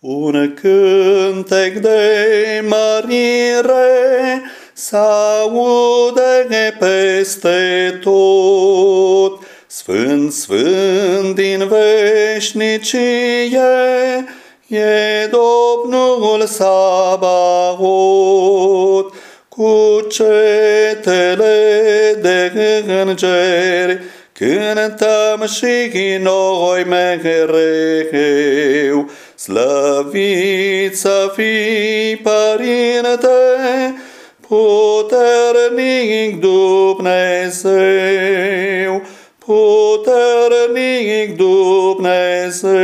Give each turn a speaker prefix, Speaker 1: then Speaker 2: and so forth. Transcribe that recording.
Speaker 1: Un cântec de mărire s-aude peste tot. Sfânt, sfânt din veșnicie, e Domnul Sabaot, cu cetele de îngeri, cântăm și noi mereu. Slăvit să fii, Părinte, puternic Dumnezeu, puternic Dumnezeu.